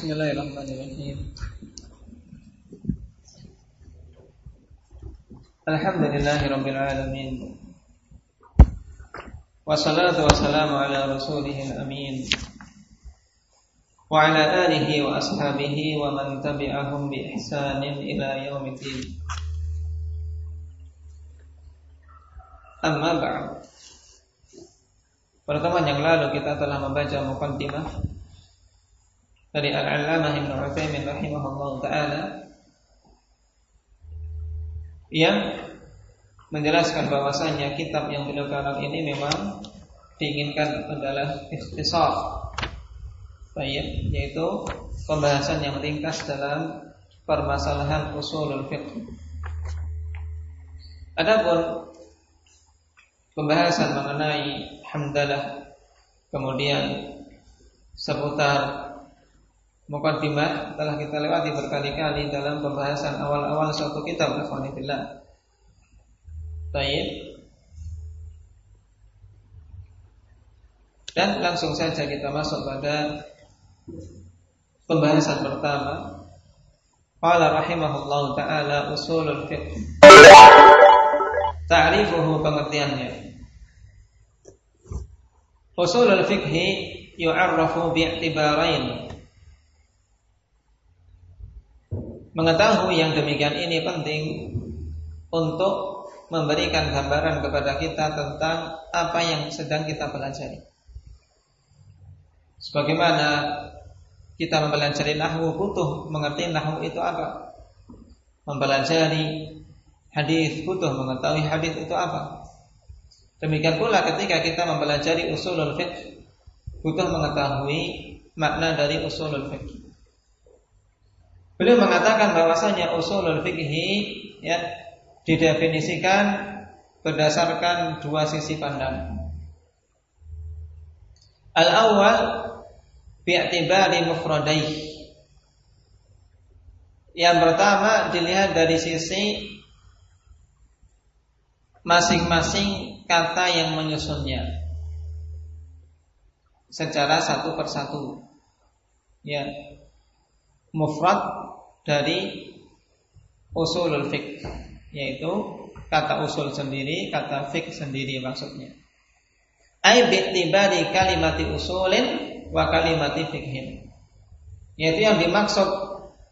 Bismillahirrahmanirrahim. Alhamdulillahirabbil alamin. Wassalatu wassalamu ala rasulihil amin. Wa ala alihi wa ashabihi wa man tabi'ahum bi ihsanin ila yaumiddin. Amma ba'd. Pertemuan yang lalu kita telah membaca muqaddimah dari Al-Allamah Ibnu Utsaimin rahimahullah taala yang menjelaskan bahwasanya kitab yang beliau karang ini memang diinginkan adalah ikhtisar baik yaitu pembahasan yang ringkas dalam permasalahan usulul fiqh. Adapun pembahasan mengenai hamdalah kemudian seputar Mukaddimah telah kita lewati berkali-kali dalam pembahasan awal-awal suatu kitab Alhamdulillah. Baik. Dan langsung saja kita masuk pada pembahasan pertama. Qala rahimahullah taala usulul fiqh. Ta'rifuhu pengertiannya. Usulul fiqh yu'arrafu bi'tibarain Mengetahui yang demikian ini penting untuk memberikan gambaran kepada kita tentang apa yang sedang kita pelajari. Sebagaimana kita mempelajari nahwu butuh mengerti nahwu itu apa. Mempelajari hadis butuh mengetahui hadis itu apa. Demikian pula ketika kita mempelajari usulul fiqh butuh mengetahui makna dari usulul fiqh. Beliau mengatakan bahwasanya usulul fikhi ya didefinisikan berdasarkan dua sisi pandang. Al-awwal bi'tibari mufradaih. Yang pertama dilihat dari sisi masing-masing kata yang menyusunnya secara satu persatu. Ya, mufrad dari usulul fiqh yaitu kata usul sendiri, kata fiqh sendiri maksudnya. Ai bi'tibari kalimati usulin wa kalimati fiqhin. Yaitu yang dimaksud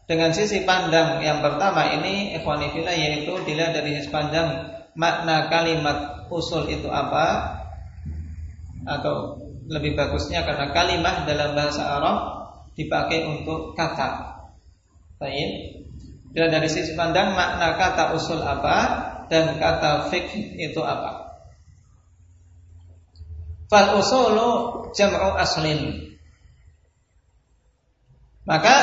dengan sisi pandang yang pertama ini ikhwanifillah yaitu dilihat dari sisi pandang makna kalimat usul itu apa atau lebih bagusnya karena kalimat dalam bahasa Arab dipakai untuk kata Baik. Dan dari sisi pandang makna kata usul apa dan kata fiqh itu apa. Fal usulu jam'u aslin. Maka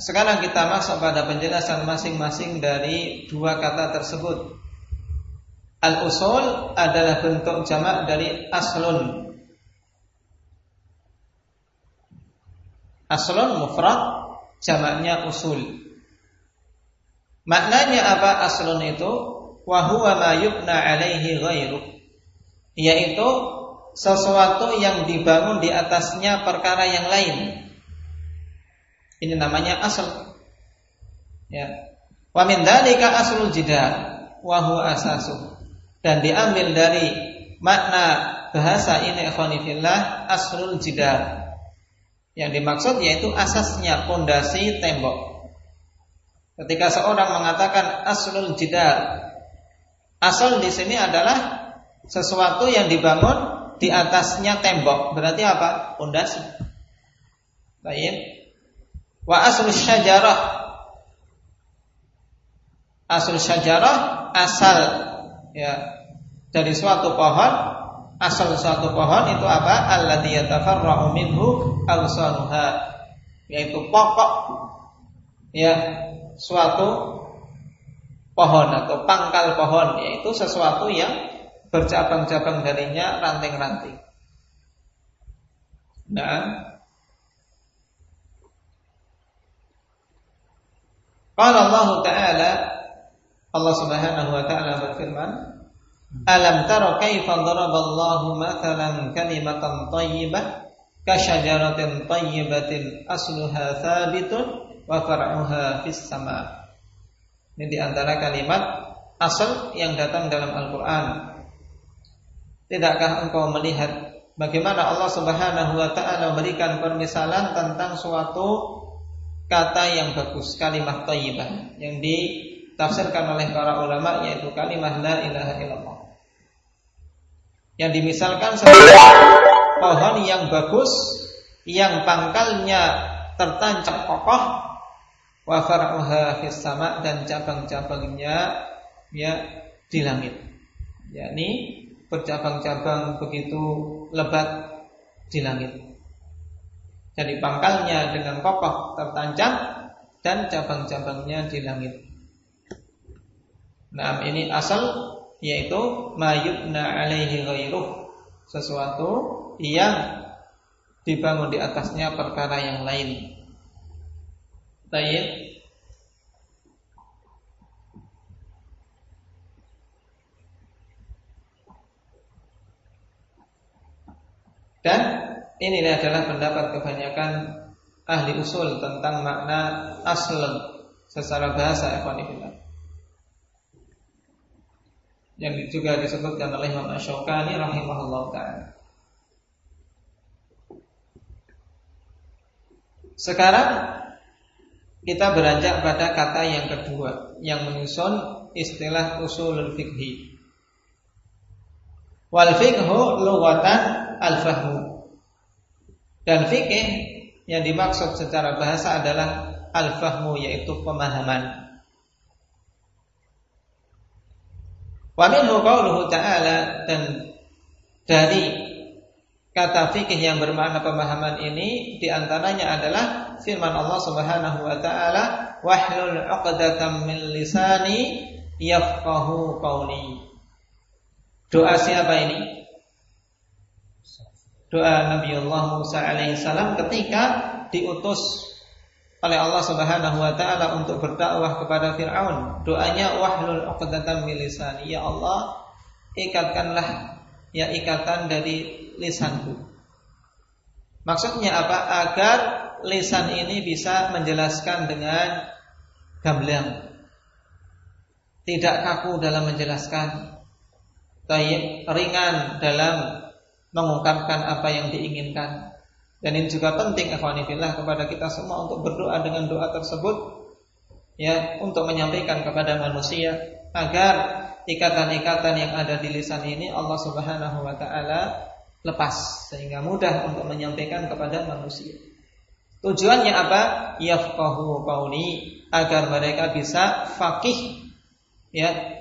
sekarang kita masuk pada penjelasan masing-masing dari dua kata tersebut. Al usul adalah bentuk jamak dari aslun. Aslun mufrad jamaknya usul. Maknanya apa aslun itu? Wa huwa ma yubna alaihi ghairu. Yaitu sesuatu yang dibangun di atasnya perkara yang lain. Ini namanya asal. Ya. Wa min dzalika aslul jidal wa huwa asasuh. Dan diambil dari makna bahasa ini ikhwanifillah aslul jidal yang dimaksud yaitu asasnya pondasi tembok. Ketika seorang mengatakan aslul jidal, asal di sini adalah sesuatu yang dibangun di atasnya tembok. Berarti apa? Pondasi. Baik. Wa asal syajarah. Asal syajarah asal ya dari suatu pohon asal suatu pohon itu apa? Alladhi yatafarra'u minhu awsanuha yaitu pokok ya suatu pohon atau pangkal pohon yaitu sesuatu yang bercabang-cabang darinya ranting-ranting. Nah, Qala Allah Ta'ala Allah Subhanahu wa taala berfirman Alam tara kaifa daraballahu mathalan kalimatan thayyibah kasyajaratin tayyibatin asluha thabitun wa far'uha fis sama. Ini di antara kalimat asal yang datang dalam Al-Qur'an. Tidakkah engkau melihat bagaimana Allah Subhanahu wa taala memberikan permisalan tentang suatu kata yang bagus, kalimat thayyibah yang ditafsirkan oleh para ulama yaitu kalimat la ilaha illallah. Yang dimisalkan sebagai pohon yang bagus yang pangkalnya tertancap kokoh wa far'uha fis sama dan cabang-cabangnya ya di langit. yakni bercabang-cabang begitu lebat di langit. Jadi pangkalnya dengan kokoh tertancap dan cabang-cabangnya di langit. Nah, ini asal yaitu mayubna alaihi ghairuh sesuatu yang dibangun di atasnya perkara yang lain. Baik. Dan ini adalah pendapat kebanyakan ahli usul tentang makna asl secara bahasa ikhwanifillah. Yang juga disebutkan oleh Imam Ash-Shawqani rahimahullah ta'ala. Sekarang kita beranjak pada kata yang kedua yang menyusun istilah usulul fikhi. Wal fikhu lughatan al-fahmu. Dan fikih yang dimaksud secara bahasa adalah al-fahmu yaitu pemahaman. Wa minhu qawluhu ta'ala dan dari kata fikih yang bermakna pemahaman ini di antaranya adalah firman Allah Subhanahu wa taala wahlul 'uqdatam min lisani yafqahu qawli. Doa siapa ini? doa Nabi Allah Musa alaihissalam ketika diutus oleh Allah Subhanahu wa taala untuk berdakwah kepada Firaun. Doanya wahlul 'uqdatam min. Ya Allah, ikatkanlah ya ikatan dari lisanku. Maksudnya apa? Agar lisan ini bisa menjelaskan dengan gamblang. Tidak kaku dalam menjelaskan. Ringan dalam mengungkapkan apa yang diinginkan. Dan ini juga penting akhwanifillah kepada kita semua untuk berdoa dengan doa tersebut ya untuk menyampaikan kepada manusia agar ikatan-ikatan yang ada di lisan ini Allah Subhanahu wa taala lepas sehingga mudah untuk menyampaikan kepada manusia. Tujuannya apa? Yafqahu qauli agar mereka bisa fakih ya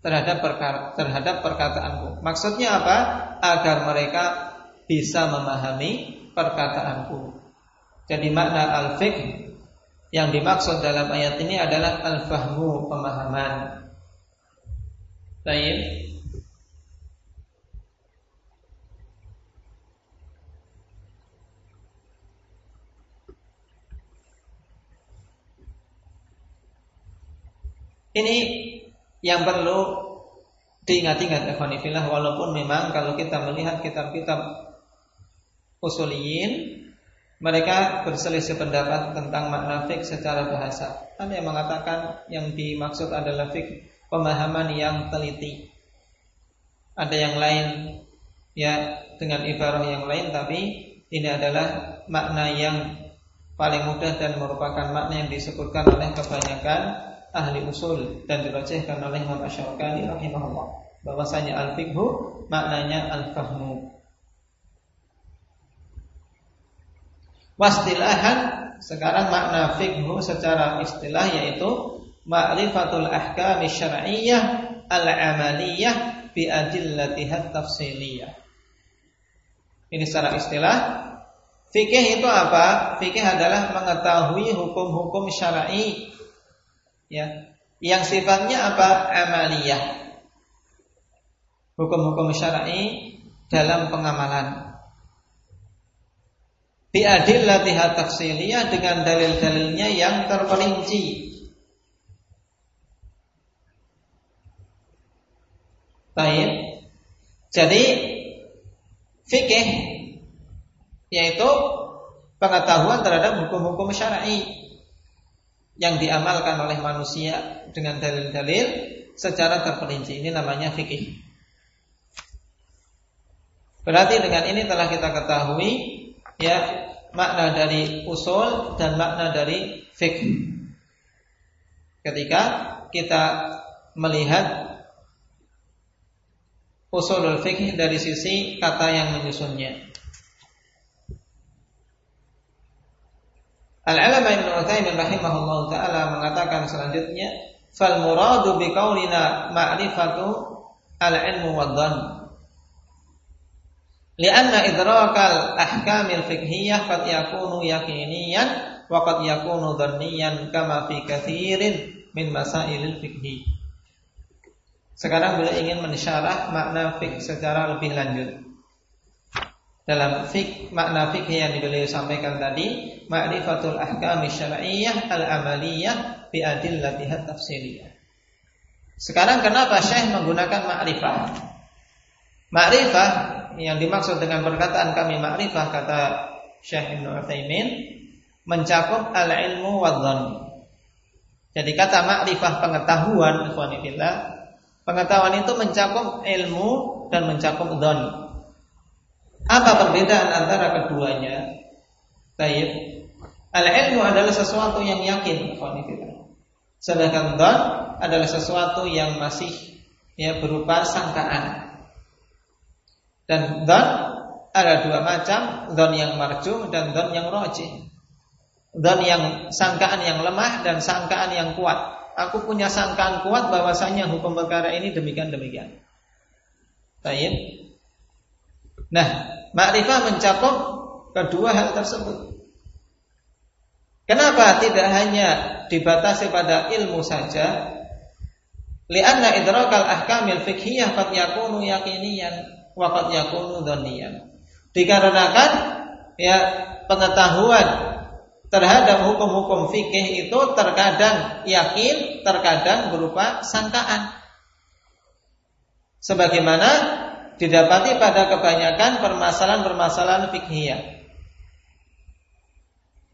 terhadap perkara, terhadap perkataanku. Maksudnya apa? Agar mereka bisa memahami perkataanku. Jadi makna al-fiqh yang dimaksud dalam ayat ini adalah al-fahmu pemahaman. Baik. Ini yang perlu diingat-ingat Evanifillah walaupun memang kalau kita melihat kitab-kitab usuliyin mereka berselisih pendapat tentang makna fik secara bahasa. Ada yang mengatakan yang dimaksud adalah fik pemahaman yang teliti. Ada yang lain ya dengan ibarah yang lain tapi ini adalah makna yang paling mudah dan merupakan makna yang disebutkan oleh kebanyakan ahli usul dan dirajihkan oleh Imam Asy-Syaukani rahimahullah bahwasanya al-fiqhu maknanya al-fahmu. Wastilahan sekarang makna fiqhu secara istilah yaitu ma'rifatul ahkam syar'iyyah al-amaliyah bi adillatiha tafsiliyah. Ini secara istilah. Fikih itu apa? Fikih adalah mengetahui hukum-hukum syar'i. Ya. Yang sifatnya apa? Amaliyah. Hukum-hukum syar'i dalam pengamalan biadillatiha tafsiliyah dengan dalil-dalilnya yang terperinci Baik. Jadi fikih yaitu pengetahuan terhadap hukum-hukum syar'i yang diamalkan oleh manusia dengan dalil-dalil secara terperinci. Ini namanya fikih. Berarti dengan ini telah kita ketahui ya makna dari usul dan makna dari fikih. Ketika kita melihat usulul fikih dari sisi kata yang menyusunnya. Al-Alama Ibn Utsaimin rahimahullah taala mengatakan selanjutnya, "Fal muradu bi qaulina ma'rifatu al-ilmu wad dhann." Lianna idrakal ahkamil fiqhiyah qad yakunu yaqiniyan wa qad yakunu dhanniyan kama fi katsirin min masailil fiqhi. Sekarang beliau ingin mensyarah makna fiqh secara lebih lanjut dalam fik makna fikih yang beliau sampaikan tadi ma'rifatul ahkam syar'iyyah al-amaliyah bi adillatiha tafsiliyah. Sekarang kenapa Syekh menggunakan ma'rifah? Ma'rifah yang dimaksud dengan perkataan kami ma'rifah kata Syekh Ibnu Utsaimin mencakup al-ilmu wa Jadi kata ma'rifah pengetahuan pengetahuan itu mencakup ilmu dan mencakup dhon. Apa perbedaan antara keduanya? Baik. Al-ilmu adalah sesuatu yang yakin, Sedangkan don adalah sesuatu yang masih ya berupa sangkaan. Dan don ada dua macam, don yang marju dan don yang roji. Don yang sangkaan yang lemah dan sangkaan yang kuat. Aku punya sangkaan kuat bahwasanya hukum perkara ini demikian demikian. Baik. Nah, makrifah mencakup kedua hal tersebut. Kenapa tidak hanya dibatasi pada ilmu saja? Lianna idrakal ahkamil fikhiyah qad yakunu yaqiniyan wa qad yakunu dhanniyan. Dikarenakan ya pengetahuan terhadap hukum-hukum fikih itu terkadang yakin, terkadang berupa sangkaan. Sebagaimana didapati pada kebanyakan permasalahan-permasalahan fikhiyah.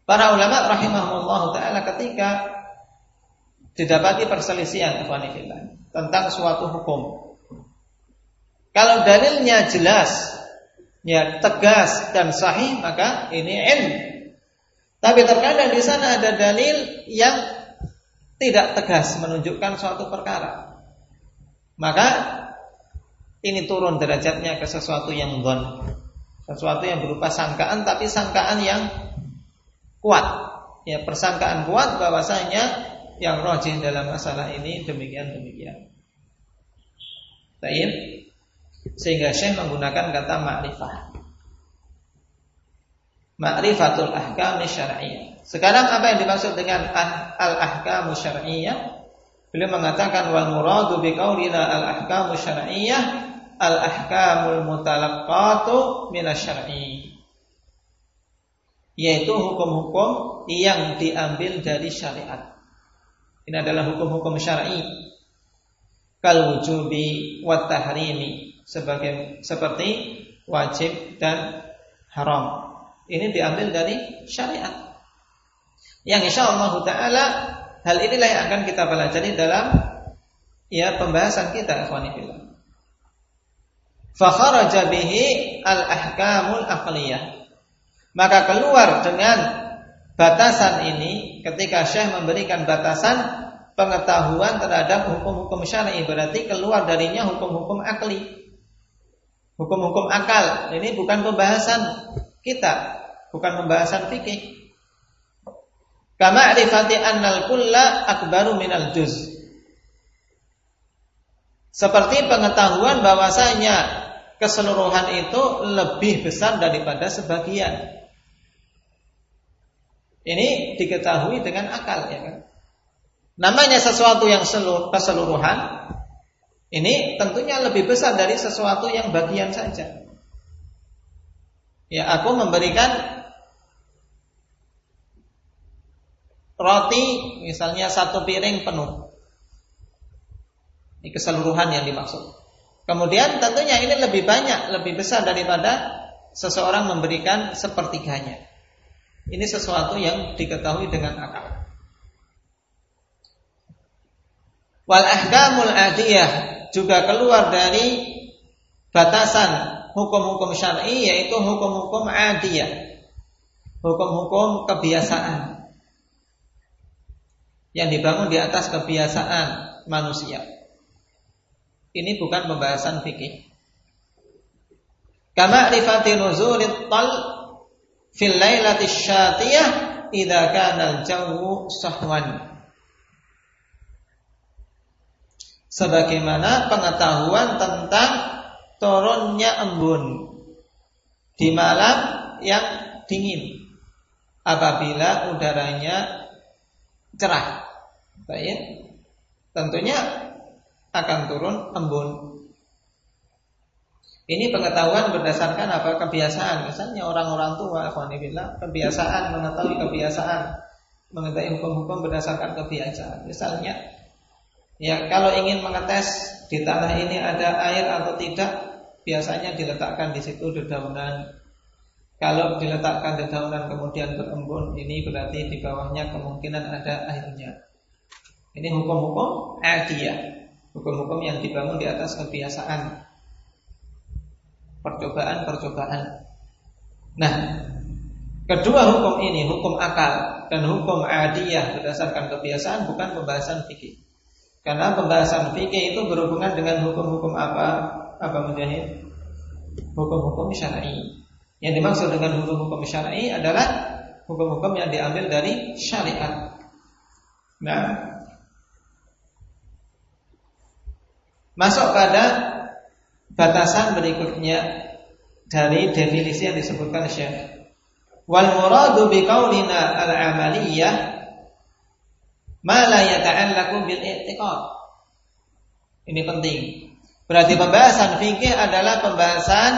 Para ulama rahimahullah taala ketika didapati perselisihan tentang suatu hukum. Kalau dalilnya jelas, ya tegas dan sahih maka ini ilmu. Tapi terkadang di sana ada dalil yang tidak tegas menunjukkan suatu perkara. Maka ini turun derajatnya ke sesuatu yang don, sesuatu yang berupa sangkaan tapi sangkaan yang kuat. Ya, persangkaan kuat bahwasanya yang rojih dalam masalah ini demikian demikian. Baik. Sehingga Syekh menggunakan kata ma'rifah. Ma'rifatul ahkam syar'iyyah. Sekarang apa yang dimaksud dengan ah, al-ahkam syar'iyyah? Beliau mengatakan wal muradu bi qaulina al-ahkam syar'iyyah al-ahkamul mutalaqqatu minasyar'i yaitu hukum-hukum yang diambil dari syariat. Ini adalah hukum-hukum syar'i kal wujubi wa tahrimi sebagai seperti wajib dan haram. Ini diambil dari syariat. Yang insya Allah taala hal inilah yang akan kita pelajari dalam ya pembahasan kita ikhwanillah fakharaja bihi al-ahkamul aqliyah. Maka keluar dengan batasan ini ketika Syekh memberikan batasan pengetahuan terhadap hukum-hukum syar'i berarti keluar darinya hukum-hukum akli. Hukum-hukum akal. Ini bukan pembahasan kita, bukan pembahasan fikih. Kama arifati annal kulla akbaru minal juz. Seperti pengetahuan bahwasanya keseluruhan itu lebih besar daripada sebagian. Ini diketahui dengan akal ya kan. Namanya sesuatu yang keseluruhan ini tentunya lebih besar dari sesuatu yang bagian saja. Ya, aku memberikan roti misalnya satu piring penuh. Ini keseluruhan yang dimaksud. Kemudian tentunya ini lebih banyak, lebih besar daripada seseorang memberikan sepertiganya. Ini sesuatu yang diketahui dengan akal. Wal ahkamul adiyah juga keluar dari batasan hukum-hukum syar'i yaitu hukum-hukum adiyah. Hukum-hukum kebiasaan yang dibangun di atas kebiasaan manusia. Ini bukan pembahasan fikih. Kama rifati nuzulit tal fil syatiyah idza kana al-jawu sahwan. Sebagaimana pengetahuan tentang turunnya embun di malam yang dingin apabila udaranya cerah. Baik. Tentunya akan turun embun ini pengetahuan berdasarkan apa kebiasaan. Misalnya orang-orang tua, bilang kebiasaan mengetahui kebiasaan, mengetahui hukum-hukum berdasarkan kebiasaan. Misalnya, ya kalau ingin mengetes di tanah ini ada air atau tidak, biasanya diletakkan di situ dedaunan. Kalau diletakkan dedaunan kemudian berembun, ini berarti di bawahnya kemungkinan ada airnya. Ini hukum-hukum adiyah, hukum-hukum yang dibangun di atas kebiasaan percobaan-percobaan. Nah, kedua hukum ini, hukum akal dan hukum adiyah berdasarkan kebiasaan bukan pembahasan fikih. Karena pembahasan fikih itu berhubungan dengan hukum-hukum apa? Apa menjahit? Hukum-hukum syar'i. Yang dimaksud dengan hukum-hukum syar'i adalah hukum-hukum yang diambil dari syariat. Nah, masuk pada batasan berikutnya dari definisi yang disebutkan Syekh. Wal muradu bi qaulina al-amaliyah ma la yata'allaqu bil i'tiqad. Ini penting. Berarti pembahasan fikih adalah pembahasan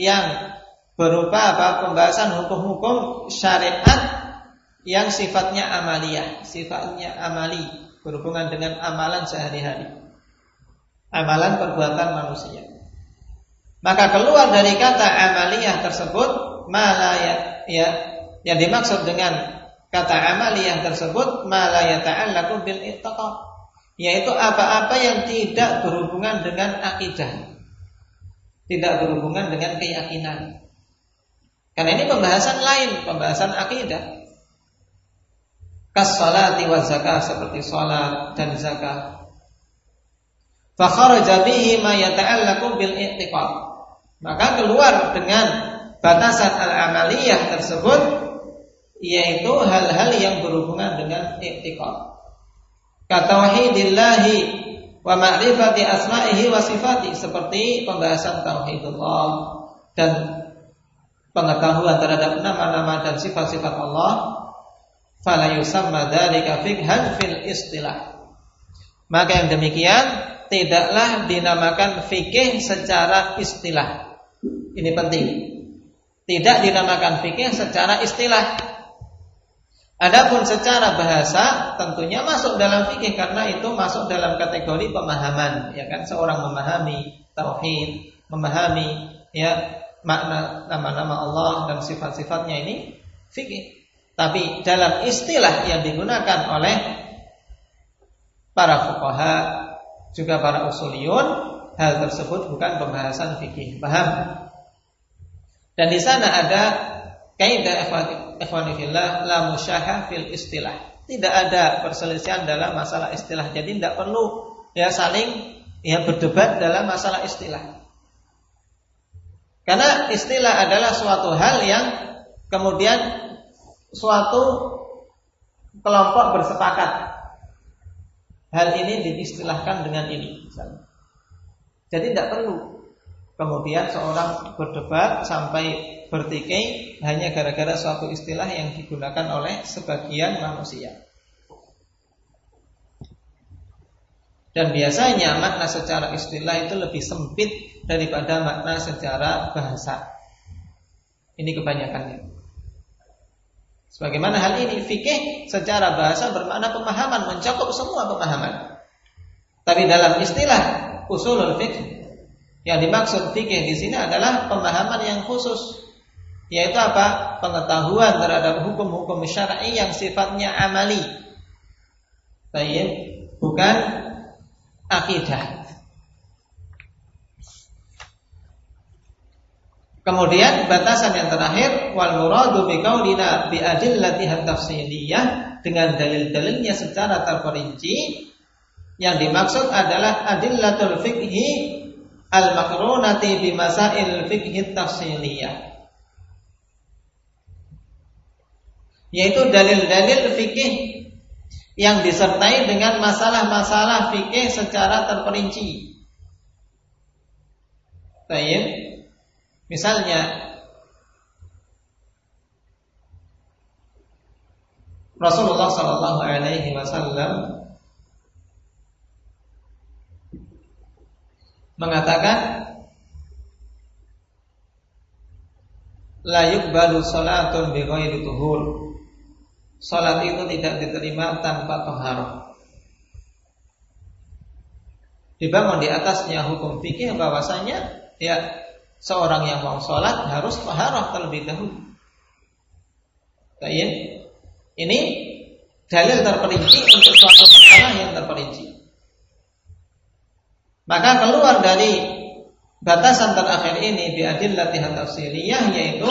yang berupa apa? Pembahasan hukum-hukum syariat yang sifatnya amaliyah, sifatnya amali, berhubungan dengan amalan sehari-hari. Amalan perbuatan manusia. Maka keluar dari kata amaliyah tersebut malaya ya yang dimaksud dengan kata amaliyah tersebut malaya ta'allaqu bil i'tiqad yaitu apa-apa yang tidak berhubungan dengan akidah. Tidak berhubungan dengan keyakinan. Karena ini pembahasan lain, pembahasan akidah. Kas salati wa zakah seperti salat dan zakat. Fa kharaja bihi ma yata'allaqu bil i'tiqad. Maka keluar dengan batasan al-amaliyah tersebut yaitu hal-hal yang berhubungan dengan i'tiqad. Katauhidillahi wa ma'rifati asma'ihi wa sifati seperti pembahasan tauhidullah dan pengetahuan terhadap nama-nama dan sifat-sifat Allah fala yusamma dzalika fiqhan fil istilah. Maka yang demikian tidaklah dinamakan fikih secara istilah. Ini penting. Tidak dinamakan fikih secara istilah. Adapun secara bahasa tentunya masuk dalam fikih karena itu masuk dalam kategori pemahaman, ya kan? Seorang memahami tauhid, memahami ya makna nama-nama Allah dan sifat-sifatnya ini fikih. Tapi dalam istilah yang digunakan oleh para fuqaha juga para usuliyun hal tersebut bukan pembahasan fikih. Paham? Dan di sana ada kaidah ikhwani fillah la musyahah fil istilah. Tidak ada perselisihan dalam masalah istilah. Jadi tidak perlu ya saling ya berdebat dalam masalah istilah. Karena istilah adalah suatu hal yang kemudian suatu kelompok bersepakat hal ini diistilahkan dengan ini. Jadi tidak perlu Kemudian seorang berdebat sampai bertikai hanya gara-gara suatu istilah yang digunakan oleh sebagian manusia. Dan biasanya makna secara istilah itu lebih sempit daripada makna secara bahasa. Ini kebanyakannya. Sebagaimana hal ini fikih secara bahasa bermakna pemahaman mencakup semua pemahaman. Tapi dalam istilah usulul fikih yang dimaksud fikih di sini adalah pemahaman yang khusus Yaitu apa? Pengetahuan terhadap hukum-hukum syar'i yang sifatnya amali. Baik, bukan akidah. Kemudian batasan yang terakhir wal muradu bi qaulina bi adillatiha tafsiliyah dengan dalil-dalilnya secara terperinci yang dimaksud adalah adillatul fikhi al makrunati bi masail fikhi tafsiliyah yaitu dalil-dalil fikih yang disertai dengan masalah-masalah fikih secara terperinci. Baik. Misalnya Rasulullah Sallallahu Alaihi Wasallam mengatakan la yuqbalu salatun bi ghairi tuhur. Salat itu tidak diterima tanpa taharah. Dibangun di atasnya hukum fikih bahwasanya ya seorang yang mau sholat harus taharah terlebih dahulu. Baik. Ini dalil terperinci untuk suatu masalah yang terperinci. Maka keluar dari batasan terakhir ini di latihan tafsiriyah yaitu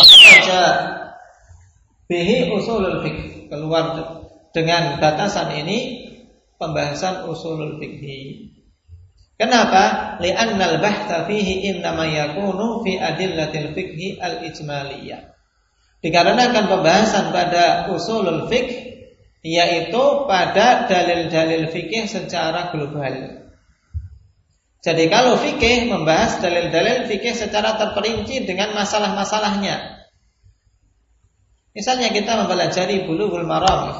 saja bihi usulul fiqh keluar dengan batasan ini pembahasan usulul fikih. Kenapa? Li'annal bahtha fihi innama yakunu fi adillatil fiqhi al-ijmaliyah. Dikarenakan pembahasan pada usulul fiqh yaitu pada dalil-dalil fikih secara global. Jadi kalau fikih membahas dalil-dalil fikih secara terperinci dengan masalah-masalahnya. Misalnya kita mempelajari bulughul maram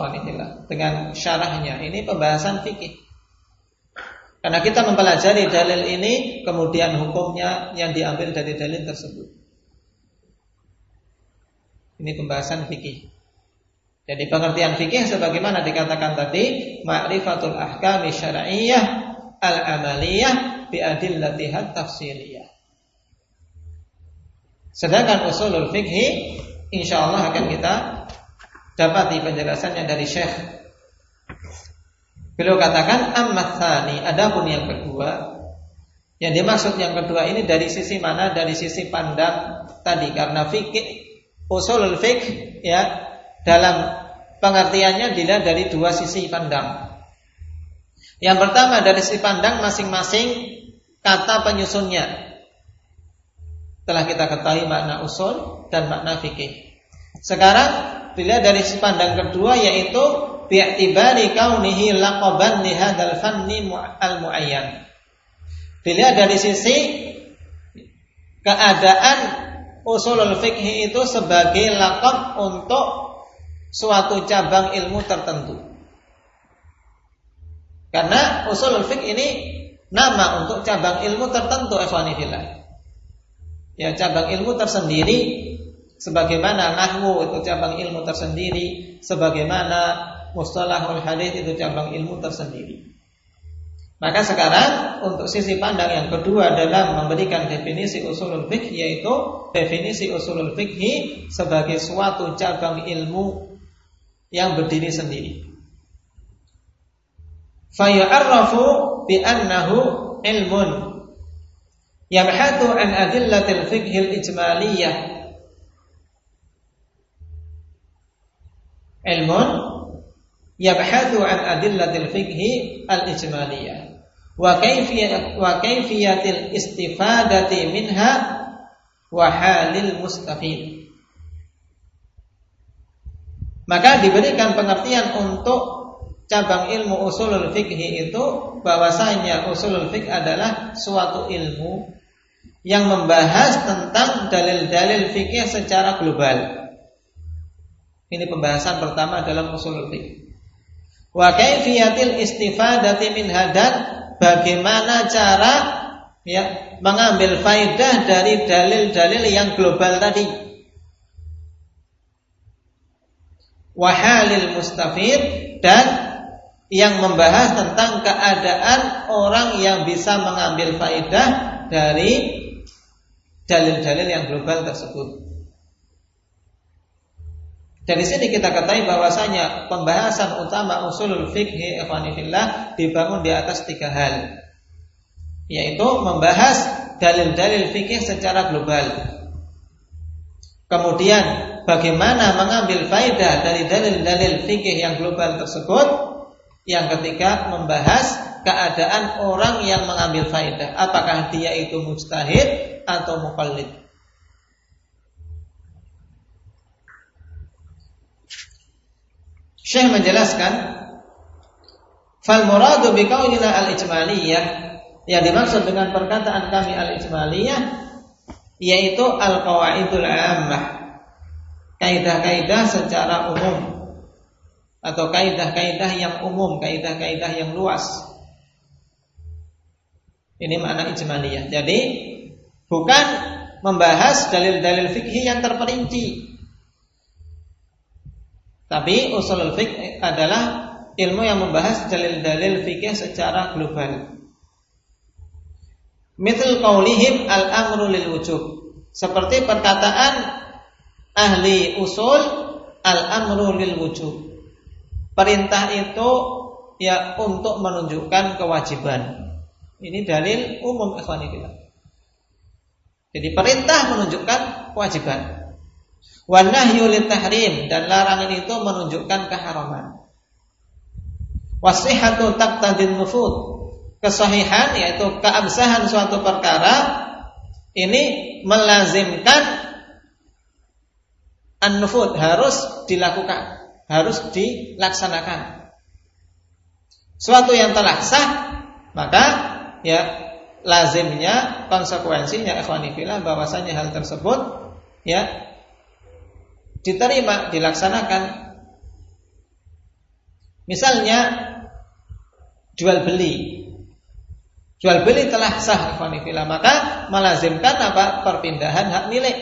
dengan syarahnya. Ini pembahasan fikih. Karena kita mempelajari dalil ini, kemudian hukumnya yang diambil dari dalil tersebut. Ini pembahasan fikih. Jadi pengertian fikih sebagaimana dikatakan tadi, ma'rifatul ahkami syar'iyyah al-amaliyah bi adillatiha tafsiliyah. Sedangkan usulul fikih insyaallah akan kita dapati penjelasannya dari Syekh Beliau katakan amma tsani, adapun yang kedua, yang dimaksud yang kedua ini dari sisi mana? Dari sisi pandang tadi karena fikih usulul fikih ya dalam pengertiannya dilihat dari dua sisi pandang. Yang pertama dari sisi pandang masing-masing kata penyusunnya. Telah kita ketahui makna usul dan makna fikih. Sekarang dilihat dari pandang kedua yaitu bi'tibari kaunihi laqaban li hadzal fanni al-muayyan. Dilihat dari sisi keadaan usulul fikih itu sebagai lakab untuk suatu cabang ilmu tertentu. Karena usulul fikih ini nama untuk cabang ilmu tertentu ikhwanillah. Ya cabang ilmu tersendiri sebagaimana nahwu itu cabang ilmu tersendiri, sebagaimana mustalahul hadis itu cabang ilmu tersendiri. Maka sekarang untuk sisi pandang yang kedua dalam memberikan definisi usulul fikih yaitu definisi usulul fikih sebagai suatu cabang ilmu yang berdiri sendiri. Fayu'arrafu bi annahu ilmun yabhatu an adillatil fikhil ijmaliyah. Ilmun. Yabhathu an adillatil fiqhi al-ijmaliyah wa kayfiyat wa kayfiyatil istifadati minha wa halil mustafid maka diberikan pengertian untuk cabang ilmu usulul fikhi itu bahwasanya usulul fikh adalah suatu ilmu yang membahas tentang dalil-dalil fikih secara global. Ini pembahasan pertama dalam usulul fikih wa kaifiyatil istifadati min hadan bagaimana cara ya mengambil faidah dari dalil-dalil yang global tadi wahalil mustafid dan yang membahas tentang keadaan orang yang bisa mengambil faidah dari dalil-dalil yang global tersebut. Dari sini kita ketahui bahwasanya pembahasan utama usulul fikih ikhwanillah dibangun di atas tiga hal. Yaitu membahas dalil-dalil fikih secara global. Kemudian bagaimana mengambil faedah dari dalil-dalil fikih yang global tersebut. Yang ketiga membahas keadaan orang yang mengambil faedah. Apakah dia itu mujtahid atau muqallid. Syekh menjelaskan fal muradu bi qaulina al ijmaliyah yang dimaksud dengan perkataan kami al ijmaliyah yaitu al qawaidul ammah kaidah-kaidah secara umum atau kaidah-kaidah yang umum, kaidah-kaidah yang luas. Ini makna ijmaliyah. Jadi bukan membahas dalil-dalil fikih yang terperinci, tapi usul fiqh adalah ilmu yang membahas dalil-dalil fikih secara global. Mithl qaulihim al-amru lil wujub. Seperti perkataan ahli usul al-amru lil wujub. Perintah itu ya untuk menunjukkan kewajiban. Ini dalil umum ikhwani Jadi perintah menunjukkan kewajiban. Wanahyu tahrim dan larangan itu menunjukkan keharaman. Wasihatu taqtadin nufud. Kesahihan yaitu keabsahan suatu perkara ini melazimkan an-nufud harus dilakukan, harus dilaksanakan. Suatu yang telah sah maka ya lazimnya konsekuensinya ikhwanifillah bahwasanya hal tersebut ya diterima, dilaksanakan. Misalnya jual beli. Jual beli telah sah ikhwanifillah, maka melazimkan apa? Perpindahan hak milik.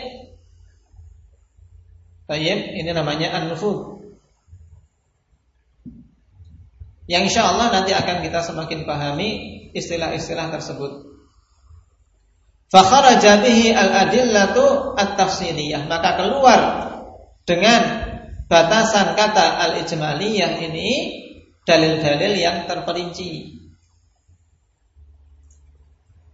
Tayyib, ini namanya an-nufud. Yang insya Allah nanti akan kita semakin pahami istilah-istilah tersebut. Fakharaja bihi al-adillatu at-tafsiliyah. Maka keluar dengan batasan kata al-ijmaliyah ini dalil-dalil yang terperinci.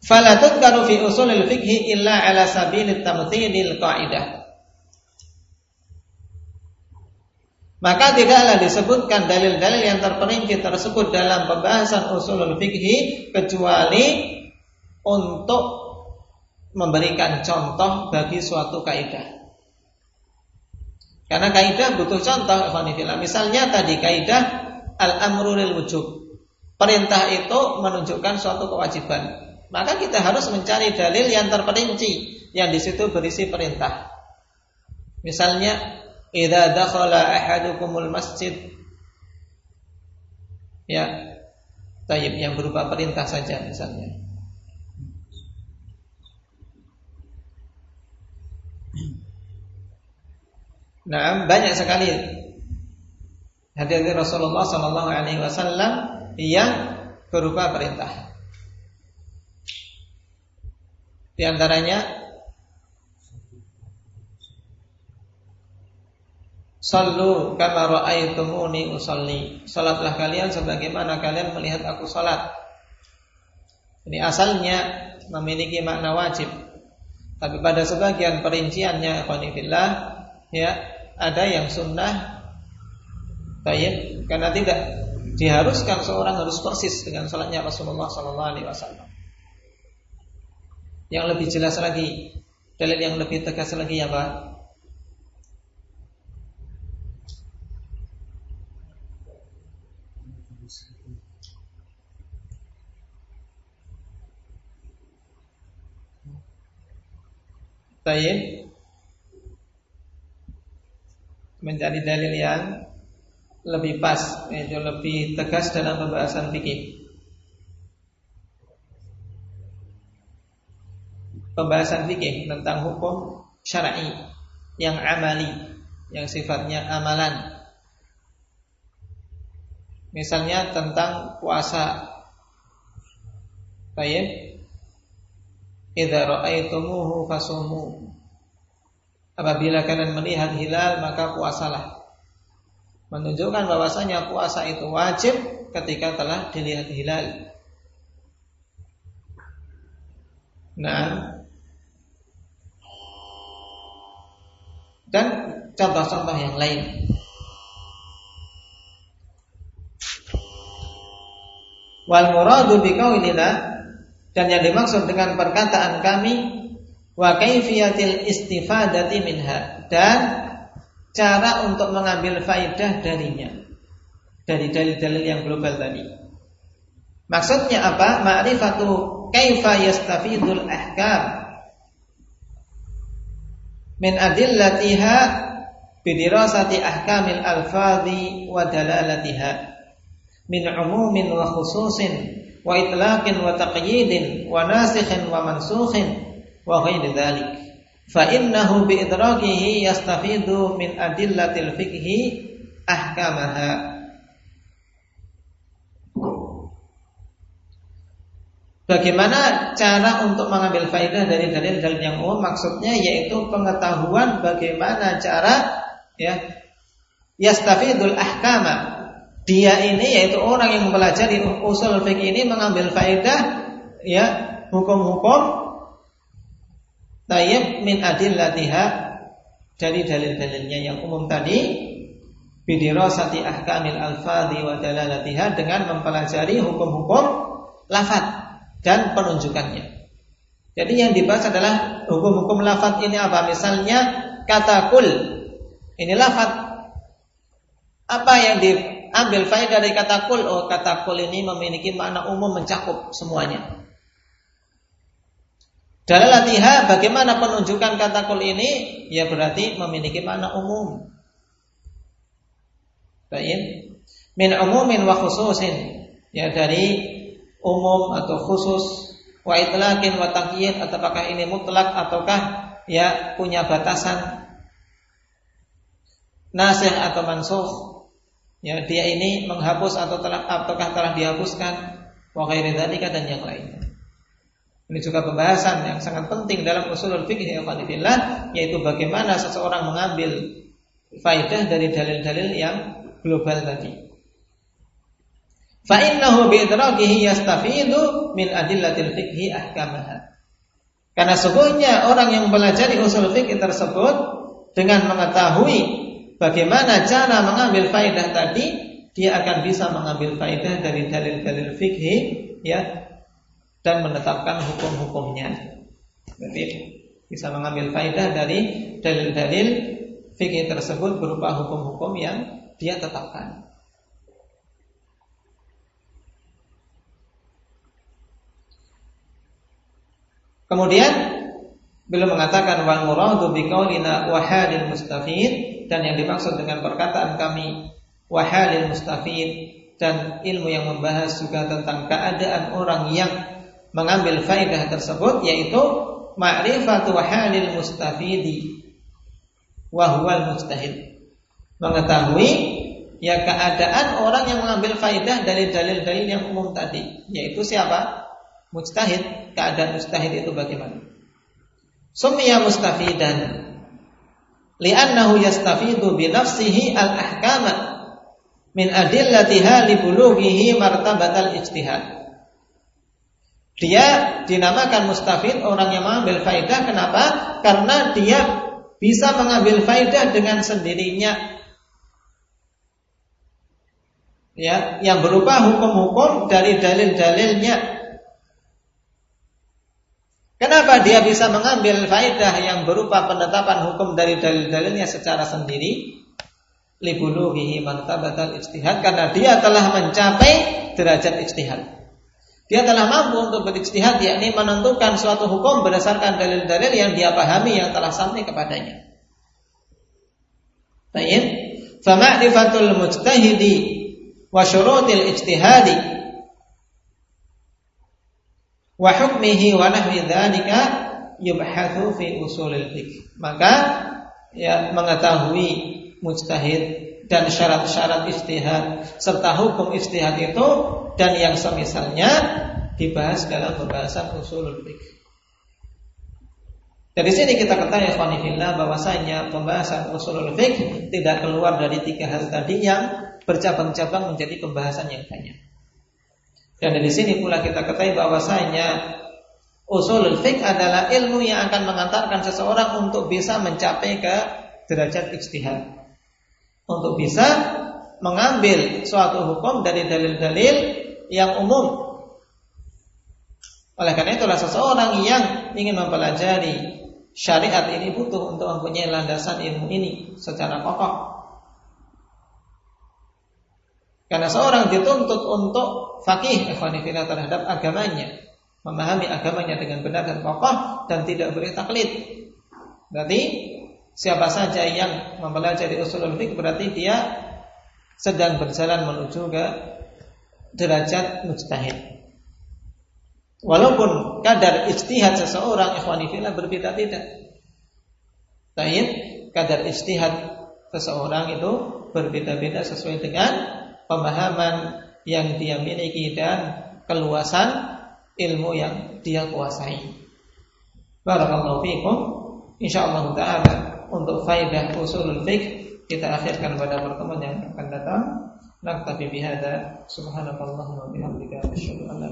Fala tudkaru fi usulil fikhi illa ala sabilit tamthilil qaidah. Maka tidaklah disebutkan dalil-dalil yang terperinci tersebut dalam pembahasan usulul fikhi kecuali untuk memberikan contoh bagi suatu kaidah. Karena kaidah butuh contoh Misalnya tadi kaidah al-amru lil wujub. Perintah itu menunjukkan suatu kewajiban. Maka kita harus mencari dalil yang terperinci yang di situ berisi perintah. Misalnya, idza dakhala ahadukumul masjid ya tayyib yang berupa perintah saja misalnya. Nah, banyak sekali hadis Rasulullah Sallallahu Alaihi Wasallam yang berupa perintah. Di antaranya Sallu kama ra'aitumuni usalli. Salatlah kalian sebagaimana kalian melihat aku salat. Ini asalnya memiliki makna wajib. Tapi pada sebagian perinciannya qanifillah ya ada yang sunnah baik karena tidak diharuskan seorang harus persis dengan salatnya Rasulullah Sallallahu Alaihi Wasallam. Yang lebih jelas lagi, dalil yang lebih tegas lagi apa? Baik, menjadi dalil yang lebih pas, yaitu lebih tegas dalam pembahasan fikih. Pembahasan fikih tentang hukum syar'i yang amali, yang sifatnya amalan. Misalnya tentang puasa. Baik. Idza ra'aitumuhu fasumu. Apabila kalian melihat hilal maka puasalah. menunjukkan bahwasanya puasa itu wajib ketika telah dilihat hilal. Nah, dan contoh-contoh yang lain. Wal muradu biqaulina dan yang dimaksud dengan perkataan kami wa kaifiyatil istifadati minha dan cara untuk mengambil faidah darinya dari dalil-dalil yang global tadi. Maksudnya apa? Ma'rifatu kaifa yastafidul ahkam min adillatiha bidirasati ahkamil alfadhi wa dalalatiha min umumin wa khususin wa itlaqin wa taqyidin wa nasikhin wa mansukhin wa ghairi dhalik. Fa innahu bi idrakihi yastafidu min adillatil fiqhi ahkamaha. Bagaimana cara untuk mengambil faidah dari dalil-dalil yang umum? Maksudnya yaitu pengetahuan bagaimana cara ya yastafidul ahkama dia ini yaitu orang yang mempelajari usul fikih ini mengambil faedah ya hukum-hukum tayyib min adillatiha dari dalil-dalilnya yang umum tadi bidirasati ahkamil alfadhi wa dalalatiha dengan mempelajari hukum-hukum lafaz dan penunjukannya. Jadi yang dibahas adalah hukum-hukum lafaz ini apa? Misalnya kata kul. Ini lafaz. Apa yang di ambil faedah dari kata kul. Oh, kata kul ini memiliki makna umum mencakup semuanya. Dalam latihan bagaimana penunjukan kata kul ini? Ya berarti memiliki makna umum. Baik. Min umumin wa khususin. Ya dari umum atau khusus wa itlaqin wa taqyid apakah ini mutlak ataukah ya punya batasan nasih atau mansuh Ya, dia ini menghapus atau telah ataukah telah dihapuskan wa ghairi dan yang lainnya. Ini juga pembahasan yang sangat penting dalam usulul fikih ya yaitu bagaimana seseorang mengambil faidah dari dalil-dalil yang global tadi. Fa innahu yastafidu min adillatil fikhi ahkamaha. Karena sesungguhnya orang yang belajar usul fikih tersebut dengan mengetahui bagaimana cara mengambil faedah tadi, dia akan bisa mengambil faedah dari dalil-dalil fikih ya dan menetapkan hukum-hukumnya. Jadi bisa mengambil faedah dari dalil-dalil fikih tersebut berupa hukum-hukum yang dia tetapkan. Kemudian belum mengatakan wal muradu biqaulina wa mustafid dan yang dimaksud dengan perkataan kami wahalil mustafid dan ilmu yang membahas juga tentang keadaan orang yang mengambil faidah tersebut yaitu ma'rifatu wahalil mustafidi wa mustahid mengetahui ya keadaan orang yang mengambil faidah dari dalil-dalil yang umum tadi yaitu siapa? Mustahid. Keadaan mustahid itu bagaimana? Summiya mustafidan li'annahu yastafidu bi nafsihi al-ahkama min adillatiha li bulughihi martabatal ijtihad. Dia dinamakan mustafid orang yang mengambil faidah kenapa? Karena dia bisa mengambil faidah dengan sendirinya. Ya, yang berupa hukum-hukum dari dalil-dalilnya Kenapa dia bisa mengambil faedah yang berupa penetapan hukum dari dalil-dalilnya secara sendiri? Libuluhihi martabatal ijtihad karena dia telah mencapai derajat ijtihad. Dia telah mampu untuk berijtihad yakni menentukan suatu hukum berdasarkan dalil-dalil yang dia pahami yang telah sampai kepadanya. Baik. Fama'rifatul mujtahidi wa syurutil ijtihadi wa hukmihi wa nahwi dzalika yubhathu fi usulil fiqh. Maka ya mengetahui mujtahid dan syarat-syarat istihad serta hukum istihad itu dan yang semisalnya dibahas dalam pembahasan usulul fiqh. Dari sini kita ketahui khonifillah bahwasanya pembahasan usulul fiqh tidak keluar dari tiga hal tadi yang bercabang-cabang menjadi pembahasan yang banyak. Dan dari sini pula kita ketahui bahwasanya usulul fiqh adalah ilmu yang akan mengantarkan seseorang untuk bisa mencapai ke derajat ijtihad. Untuk bisa mengambil suatu hukum dari dalil-dalil yang umum. Oleh karena itulah seseorang yang ingin mempelajari syariat ini butuh untuk mempunyai landasan ilmu ini secara kokoh. Karena seorang dituntut untuk fakih ikhwanifillah terhadap agamanya, memahami agamanya dengan benar dan kokoh dan tidak boleh taklid. Berarti siapa saja yang mempelajari usulul fiqh berarti dia sedang berjalan menuju ke derajat mujtahid. Walaupun kadar ijtihad seseorang ikhwani fillah berbeda-beda. Tapi kadar ijtihad seseorang itu berbeda-beda sesuai dengan pemahaman yang dia miliki dan keluasan ilmu yang dia kuasai. Barakallahu fiikum. Insyaallah taala untuk faidah usulul fiqh kita akhirkan pada pertemuan yang akan datang. Naktafi bihada subhanakallahumma wa bihamdika asyhadu an la